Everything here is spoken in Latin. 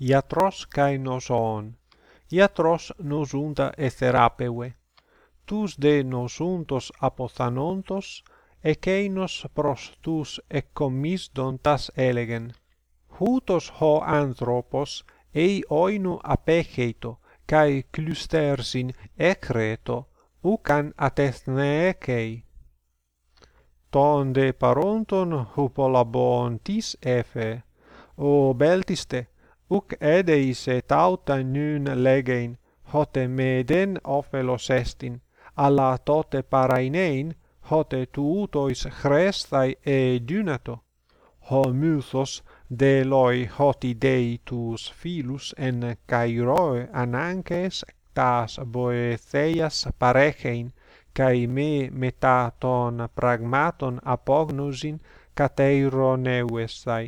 iatros kai noson. iatros nosunta unta etherapeue Tus de nosuntos untos apothanontos keinos pros tous ekkomis dontas elegen. Hutos ho anthropos ei oinu apecheito kai klustersin ecreto ucan atesthneekei ton de paronton hupolabontis efe. O beltiste uc edeis et auta nun legein hote meden ophelos estin. Alla tote parainein hote tuutois chrestai e dynato Ho mythos de loi hoti dei tus filus en kairoe ananches tas boetheias parechein kai me meta ton pragmaton apognosin kateiron euesai